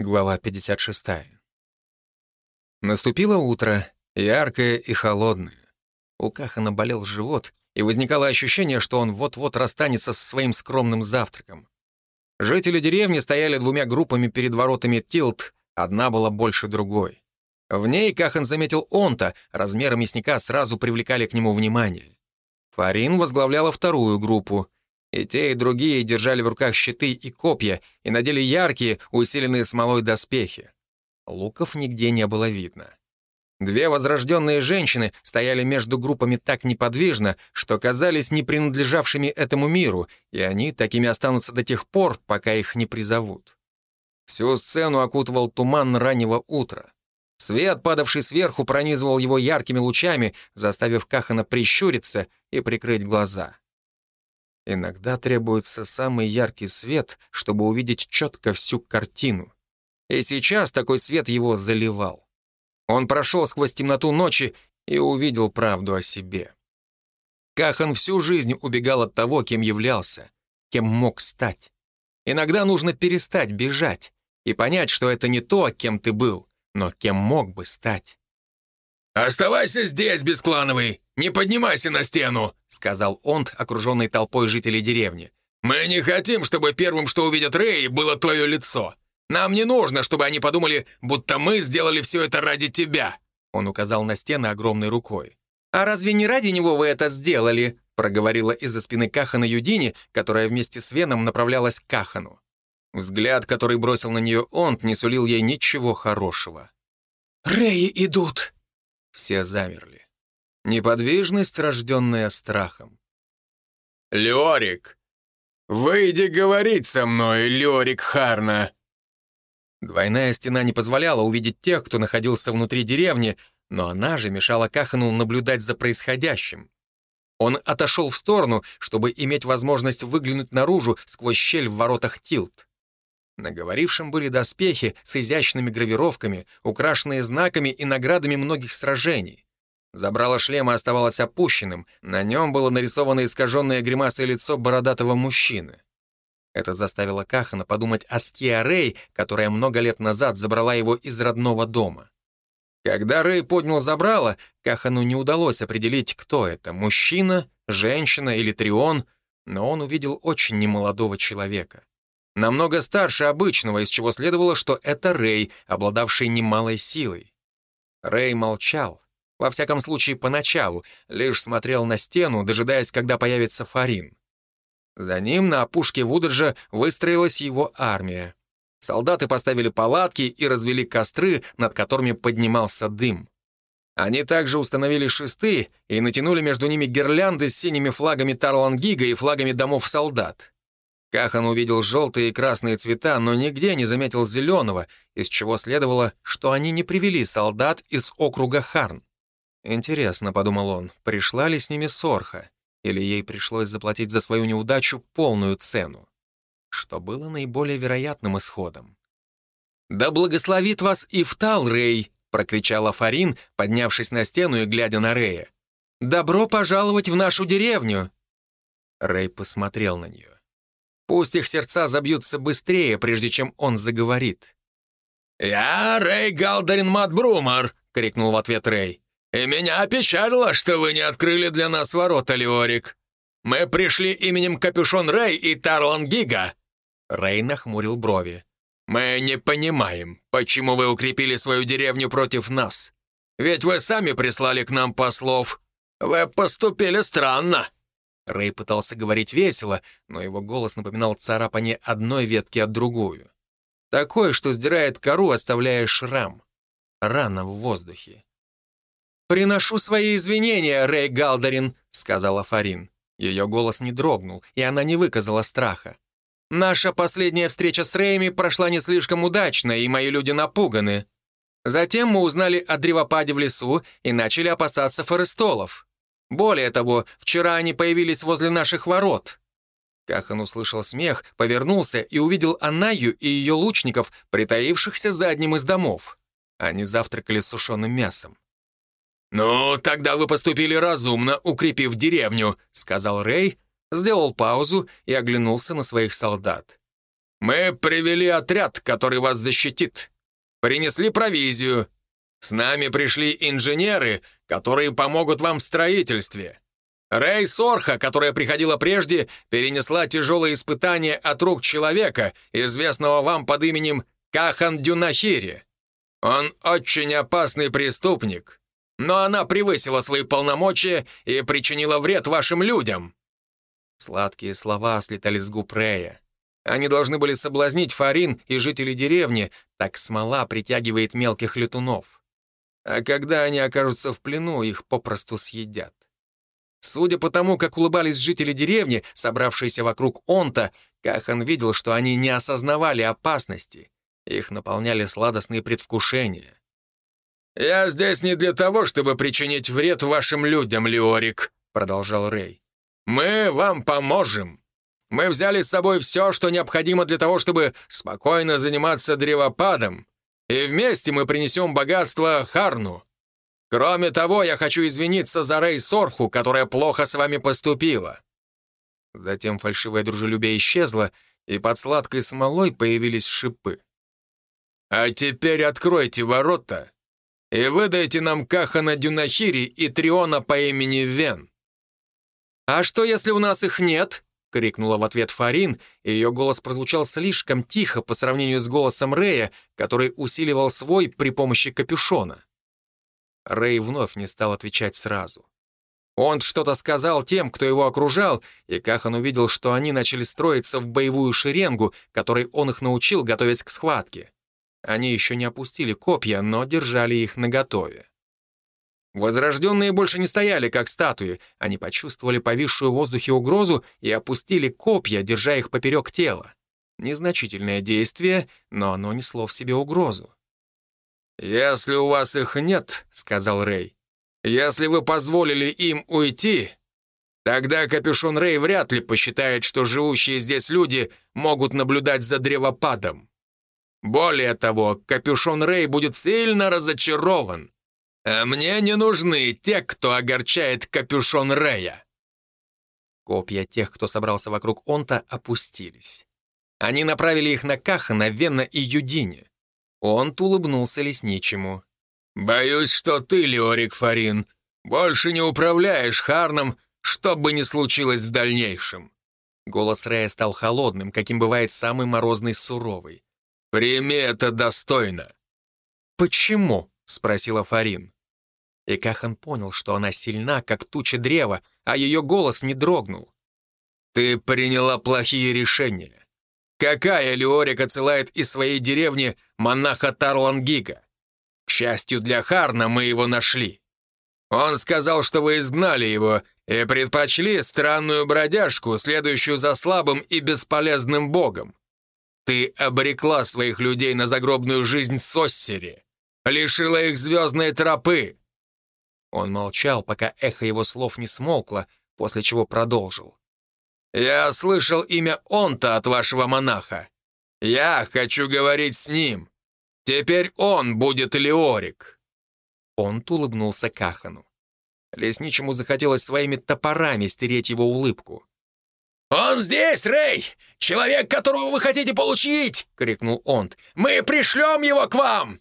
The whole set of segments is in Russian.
Глава 56. Наступило утро, яркое и холодное. У Кахана болел живот, и возникало ощущение, что он вот-вот расстанется со своим скромным завтраком. Жители деревни стояли двумя группами перед воротами Тилт, одна была больше другой. В ней Кахан заметил Онта, размеры мясника сразу привлекали к нему внимание. Фарин возглавляла вторую группу — и те, и другие держали в руках щиты и копья и надели яркие, усиленные смолой доспехи. Луков нигде не было видно. Две возрожденные женщины стояли между группами так неподвижно, что казались не принадлежавшими этому миру, и они такими останутся до тех пор, пока их не призовут. Всю сцену окутывал туман раннего утра. Свет, падавший сверху, пронизывал его яркими лучами, заставив Кахана прищуриться и прикрыть глаза. Иногда требуется самый яркий свет, чтобы увидеть четко всю картину. И сейчас такой свет его заливал. Он прошел сквозь темноту ночи и увидел правду о себе. Кахан всю жизнь убегал от того, кем являлся, кем мог стать. Иногда нужно перестать бежать и понять, что это не то, кем ты был, но кем мог бы стать. «Оставайся здесь, Бесклановый! Не поднимайся на стену!» — сказал Онт, окруженный толпой жителей деревни. «Мы не хотим, чтобы первым, что увидят Рэй, было твое лицо. Нам не нужно, чтобы они подумали, будто мы сделали все это ради тебя!» Он указал на стены огромной рукой. «А разве не ради него вы это сделали?» — проговорила из-за спины Кахана Юдини, которая вместе с Веном направлялась к Кахану. Взгляд, который бросил на нее Онт, не сулил ей ничего хорошего. «Рэи идут!» Все замерли. Неподвижность, рожденная страхом. «Леорик! Выйди говорить со мной, Леорик Харна!» Двойная стена не позволяла увидеть тех, кто находился внутри деревни, но она же мешала Кахану наблюдать за происходящим. Он отошел в сторону, чтобы иметь возможность выглянуть наружу сквозь щель в воротах Тилт. На говорившем были доспехи с изящными гравировками, украшенные знаками и наградами многих сражений. Забрало шлема оставалось опущенным, на нем было нарисовано искаженное гримасой лицо бородатого мужчины. Это заставило Кахана подумать о Скиа Рэй, которая много лет назад забрала его из родного дома. Когда Рэй поднял забрало, Кахану не удалось определить, кто это — мужчина, женщина или трион, но он увидел очень немолодого человека намного старше обычного, из чего следовало, что это Рэй, обладавший немалой силой. Рэй молчал, во всяком случае поначалу, лишь смотрел на стену, дожидаясь, когда появится Фарин. За ним на опушке Вудаджа выстроилась его армия. Солдаты поставили палатки и развели костры, над которыми поднимался дым. Они также установили шесты и натянули между ними гирлянды с синими флагами Тарлангига и флагами домов солдат. Кахан увидел желтые и красные цвета, но нигде не заметил зеленого, из чего следовало, что они не привели солдат из округа Харн. «Интересно», — подумал он, — пришла ли с ними Сорха, или ей пришлось заплатить за свою неудачу полную цену? Что было наиболее вероятным исходом? «Да благословит вас Ифтал, Рей!» — прокричала Фарин, поднявшись на стену и глядя на Рея. «Добро пожаловать в нашу деревню!» Рей посмотрел на нее. Пусть их сердца забьются быстрее, прежде чем он заговорит. «Я Рэй Галдарин Матбрумар!» — крикнул в ответ Рэй. «И меня опечалило, что вы не открыли для нас ворота, Леорик. Мы пришли именем Капюшон Рэй и Тарлан Гига». Рэй нахмурил брови. «Мы не понимаем, почему вы укрепили свою деревню против нас. Ведь вы сами прислали к нам послов. Вы поступили странно». Рэй пытался говорить весело, но его голос напоминал царапание одной ветки от другую. Такое, что сдирает кору, оставляя шрам. Рана в воздухе. «Приношу свои извинения, Рэй Галдарин», — сказала Фарин. Ее голос не дрогнул, и она не выказала страха. «Наша последняя встреча с Рэями прошла не слишком удачно, и мои люди напуганы. Затем мы узнали о древопаде в лесу и начали опасаться форестолов. Более того, вчера они появились возле наших ворот». Кахан услышал смех, повернулся и увидел Анаю и ее лучников, притаившихся за одним из домов. Они завтракали сушеным мясом. «Ну, тогда вы поступили разумно, укрепив деревню», — сказал Рэй, сделал паузу и оглянулся на своих солдат. Мы привели отряд, который вас защитит. Принесли провизию. С нами пришли инженеры, которые помогут вам в строительстве. Рэй Сорха, которая приходила прежде, перенесла тяжелые испытания от рук человека, известного вам под именем Кахан Дюнахири. Он очень опасный преступник, но она превысила свои полномочия и причинила вред вашим людям». Сладкие слова слетали с губ Рэя. Они должны были соблазнить Фарин и жителей деревни, так смола притягивает мелких летунов. А когда они окажутся в плену, их попросту съедят. Судя по тому, как улыбались жители деревни, собравшиеся вокруг Онта, Кахан видел, что они не осознавали опасности. Их наполняли сладостные предвкушения. «Я здесь не для того, чтобы причинить вред вашим людям, Леорик», — продолжал Рэй. «Мы вам поможем. Мы взяли с собой все, что необходимо для того, чтобы спокойно заниматься древопадом, и вместе мы принесем богатство Харну. Кроме того, я хочу извиниться за Рэй Сорху, которая плохо с вами поступила». Затем фальшивое дружелюбие исчезло, и под сладкой смолой появились шипы. «А теперь откройте ворота и выдайте нам Кахана Дюнахири и Триона по имени Вен». «А что, если у нас их нет?» — крикнула в ответ Фарин, и ее голос прозвучал слишком тихо по сравнению с голосом Рея, который усиливал свой при помощи капюшона. Рэй вновь не стал отвечать сразу. Он что-то сказал тем, кто его окружал, и Кахан увидел, что они начали строиться в боевую шеренгу, которой он их научил, готовясь к схватке. Они еще не опустили копья, но держали их наготове. Возрожденные больше не стояли, как статуи. Они почувствовали повисшую в воздухе угрозу и опустили копья, держа их поперек тела. Незначительное действие, но оно несло в себе угрозу. «Если у вас их нет, — сказал Рэй, — если вы позволили им уйти, тогда Капюшон Рэй вряд ли посчитает, что живущие здесь люди могут наблюдать за древопадом. Более того, Капюшон Рэй будет сильно разочарован. А мне не нужны те, кто огорчает Капюшон Рэя». Копья тех, кто собрался вокруг Онта, опустились. Они направили их на Кахана, Венна и Юдине. Он улыбнулся лесничему. «Боюсь, что ты, Леорик Фарин, больше не управляешь Харном, что бы ни случилось в дальнейшем». Голос Рэя стал холодным, каким бывает самый морозный суровый. «Прими это достойно». «Почему?» — спросила Фарин. И Кахан понял, что она сильна, как туча древа, а ее голос не дрогнул. «Ты приняла плохие решения. Какая Леорик отсылает из своей деревни монаха Тарлангига? К счастью для Харна, мы его нашли. Он сказал, что вы изгнали его и предпочли странную бродяжку, следующую за слабым и бесполезным богом. Ты обрекла своих людей на загробную жизнь Соссери, лишила их звездной тропы». Он молчал, пока эхо его слов не смолкло, после чего продолжил. «Я слышал имя Онта от вашего монаха. Я хочу говорить с ним. Теперь он будет Леорик». Онт улыбнулся Кахану. Лесничему захотелось своими топорами стереть его улыбку. «Он здесь, Рэй! Человек, которого вы хотите получить!» — крикнул Онт. «Мы пришлем его к вам!»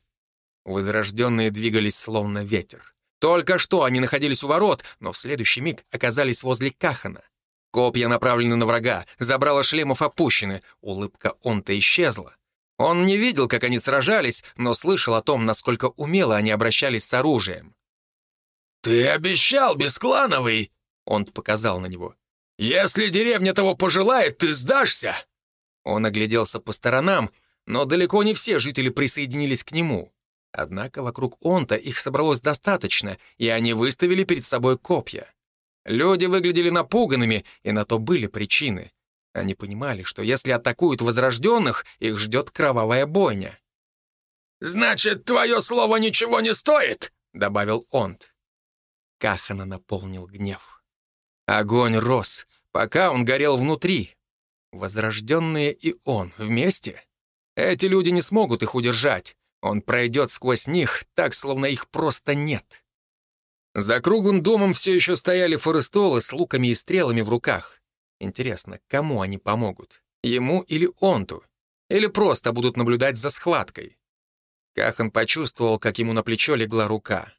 Возрожденные двигались словно ветер. Только что они находились у ворот, но в следующий миг оказались возле Кахана. Копья направлены на врага, забрала шлемов опущены, улыбка он-то исчезла. Он не видел, как они сражались, но слышал о том, насколько умело они обращались с оружием. «Ты обещал, Бесклановый!» Он показал на него. «Если деревня того пожелает, ты сдашься!» Он огляделся по сторонам, но далеко не все жители присоединились к нему. Однако вокруг Онта их собралось достаточно, и они выставили перед собой копья. Люди выглядели напуганными, и на то были причины. Они понимали, что если атакуют возрожденных, их ждет кровавая бойня. «Значит, твое слово ничего не стоит?» — добавил Онт. Кахана наполнил гнев. Огонь рос, пока он горел внутри. Возрожденные и он вместе? Эти люди не смогут их удержать. Он пройдет сквозь них, так, словно их просто нет. За круглым домом все еще стояли форестолы с луками и стрелами в руках. Интересно, кому они помогут? Ему или Онту? или просто будут наблюдать за схваткой. Кахан почувствовал, как ему на плечо легла рука.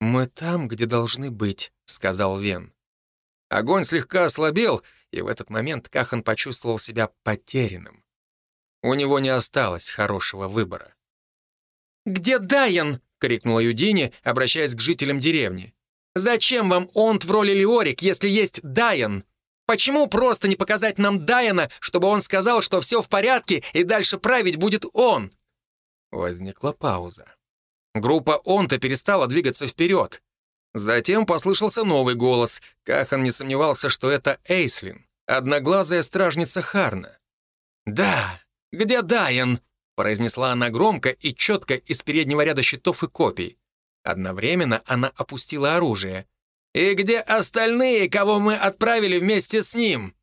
«Мы там, где должны быть», — сказал Вен. Огонь слегка ослабел, и в этот момент Кахан почувствовал себя потерянным. У него не осталось хорошего выбора. «Где Дайан?» — крикнула Юдини, обращаясь к жителям деревни. «Зачем вам Онт в роли Леорик, если есть Дайан? Почему просто не показать нам Дайана, чтобы он сказал, что все в порядке и дальше править будет он?» Возникла пауза. Группа Онта перестала двигаться вперед. Затем послышался новый голос. Кахан не сомневался, что это Эйслин, одноглазая стражница Харна. «Да, где Дайан?» произнесла она громко и четко из переднего ряда щитов и копий. Одновременно она опустила оружие. «И где остальные, кого мы отправили вместе с ним?»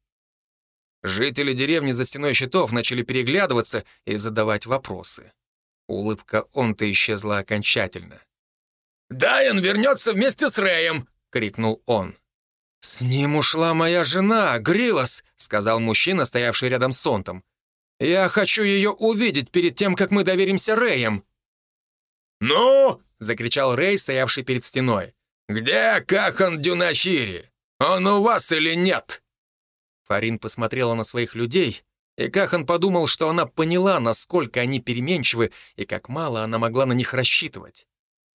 Жители деревни за стеной щитов начали переглядываться и задавать вопросы. Улыбка он-то исчезла окончательно. «Дайан вернется вместе с Рэем!» — крикнул он. «С ним ушла моя жена, Грилос», — сказал мужчина, стоявший рядом с Сонтом. «Я хочу ее увидеть перед тем, как мы доверимся Рэям». «Ну?» — закричал Рэй, стоявший перед стеной. «Где Кахан Дюнашири? Он у вас или нет?» Фарин посмотрела на своих людей, и Кахан подумал, что она поняла, насколько они переменчивы и как мало она могла на них рассчитывать.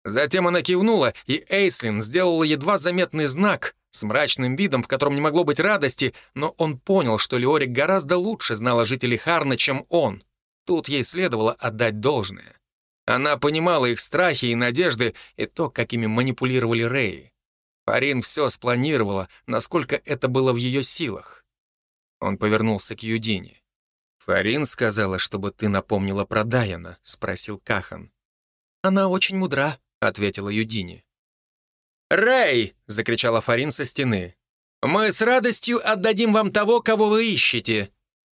Затем она кивнула, и Эйслин сделала едва заметный знак, с мрачным видом, в котором не могло быть радости, но он понял, что Леорик гораздо лучше знала жителей Харна, чем он. Тут ей следовало отдать должное. Она понимала их страхи и надежды, и то, как ими манипулировали Рэй. Фарин все спланировала, насколько это было в ее силах. Он повернулся к Юдине. «Фарин сказала, чтобы ты напомнила про Даяна», — спросил Кахан. «Она очень мудра», — ответила Юдини. «Рэй!» — закричала Фарин со стены. «Мы с радостью отдадим вам того, кого вы ищете.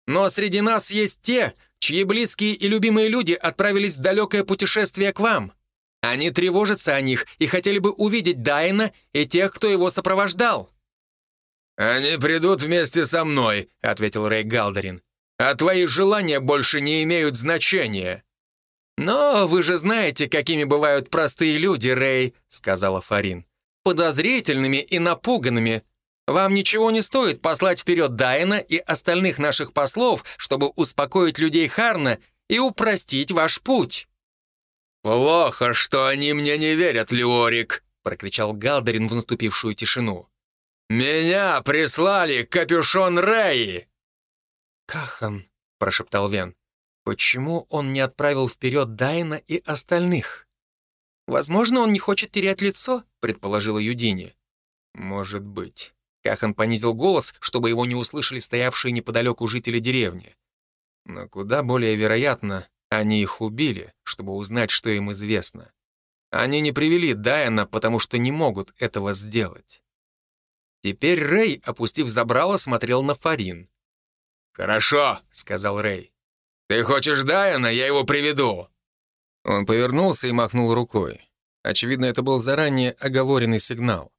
Но среди нас есть те, чьи близкие и любимые люди отправились в далекое путешествие к вам. Они тревожатся о них и хотели бы увидеть Дайна и тех, кто его сопровождал». «Они придут вместе со мной», — ответил Рэй Галдерин. «А твои желания больше не имеют значения». «Но вы же знаете, какими бывают простые люди, Рэй», — сказала Фарин подозрительными и напуганными. Вам ничего не стоит послать вперед Дайна и остальных наших послов, чтобы успокоить людей Харна и упростить ваш путь». «Плохо, что они мне не верят, Леорик», — прокричал Галдерин в наступившую тишину. «Меня прислали капюшон Рэи!» «Кахан», — прошептал Вен, — «почему он не отправил вперед Дайна и остальных?» «Возможно, он не хочет терять лицо», — предположила Юдини. «Может быть». Кахан понизил голос, чтобы его не услышали стоявшие неподалеку жители деревни. Но куда более вероятно, они их убили, чтобы узнать, что им известно. Они не привели Дайана, потому что не могут этого сделать. Теперь Рэй, опустив забрало, смотрел на Фарин. «Хорошо», — сказал Рэй. «Ты хочешь Дайана, я его приведу. Он повернулся и махнул рукой. Очевидно, это был заранее оговоренный сигнал.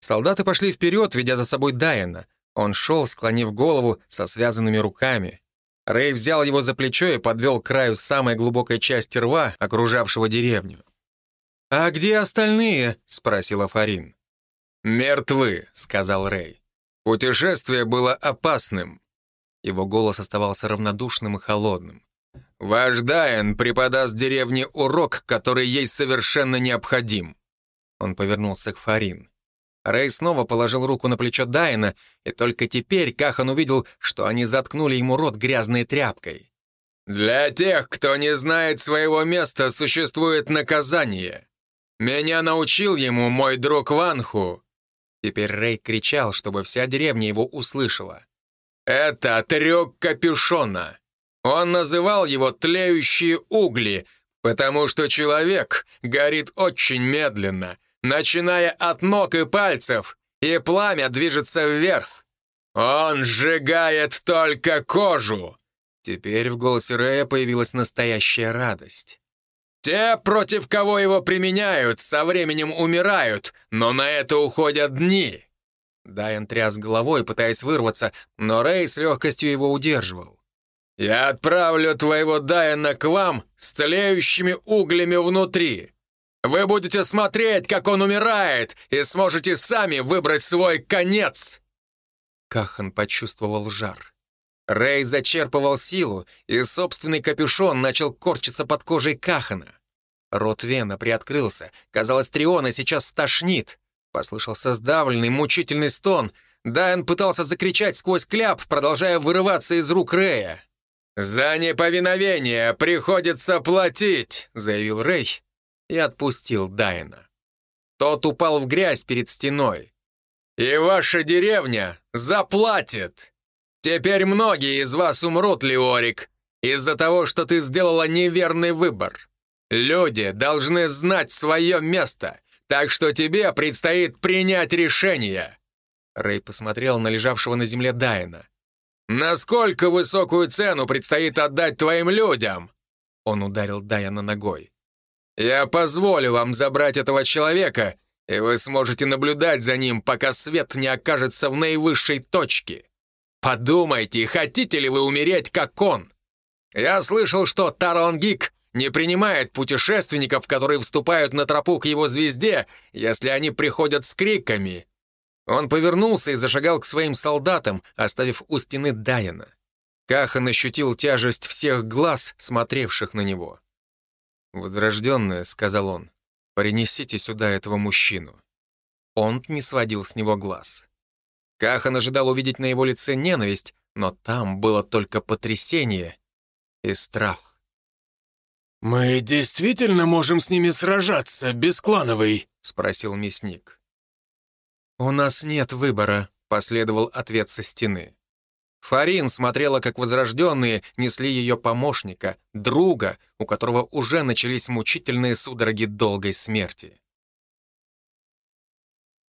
Солдаты пошли вперед, ведя за собой Дайана. Он шел, склонив голову, со связанными руками. Рэй взял его за плечо и подвел к краю самой глубокой части рва, окружавшего деревню. «А где остальные?» — спросила Фарин. «Мертвы», — сказал Рэй. «Путешествие было опасным». Его голос оставался равнодушным и холодным. Ваш Дайен преподаст деревне урок, который ей совершенно необходим». Он повернулся к Фарин. Рэй снова положил руку на плечо Дайна, и только теперь Кахан увидел, что они заткнули ему рот грязной тряпкой. «Для тех, кто не знает своего места, существует наказание. Меня научил ему мой друг Ванху». Теперь Рэй кричал, чтобы вся деревня его услышала. «Это трюк капюшона. Он называл его «тлеющие угли», потому что человек горит очень медленно, начиная от ног и пальцев, и пламя движется вверх. Он сжигает только кожу. Теперь в голосе Рэя появилась настоящая радость. Те, против кого его применяют, со временем умирают, но на это уходят дни. Дайан тряс головой, пытаясь вырваться, но Рэй с легкостью его удерживал. Я отправлю твоего Дайана к вам с тлеющими углями внутри. Вы будете смотреть, как он умирает, и сможете сами выбрать свой конец!» Кахан почувствовал жар. Рэй зачерпывал силу, и собственный капюшон начал корчиться под кожей Кахана. Рот Вена приоткрылся. Казалось, Триона сейчас стошнит. Послышался сдавленный, мучительный стон. Дайан пытался закричать сквозь кляп, продолжая вырываться из рук Рэя. «За неповиновение приходится платить», — заявил Рэй и отпустил Дайна. Тот упал в грязь перед стеной. «И ваша деревня заплатит! Теперь многие из вас умрут, Леорик, из-за того, что ты сделала неверный выбор. Люди должны знать свое место, так что тебе предстоит принять решение». Рэй посмотрел на лежавшего на земле Дайна. «Насколько высокую цену предстоит отдать твоим людям?» Он ударил Дайана ногой. Я позволю вам забрать этого человека, и вы сможете наблюдать за ним, пока свет не окажется в наивысшей точке. Подумайте, хотите ли вы умереть, как он? Я слышал, что Тарангик не принимает путешественников, которые вступают на тропу к его звезде, если они приходят с криками. Он повернулся и зашагал к своим солдатам, оставив у стены Дайана. Кахан ощутил тяжесть всех глаз, смотревших на него. «Возрожденная», — сказал он, — «принесите сюда этого мужчину». Он не сводил с него глаз. Кахан ожидал увидеть на его лице ненависть, но там было только потрясение и страх. «Мы действительно можем с ними сражаться, бесклановый?» — спросил мясник. «У нас нет выбора», — последовал ответ со стены. Фарин смотрела, как возрожденные несли ее помощника, друга, у которого уже начались мучительные судороги долгой смерти.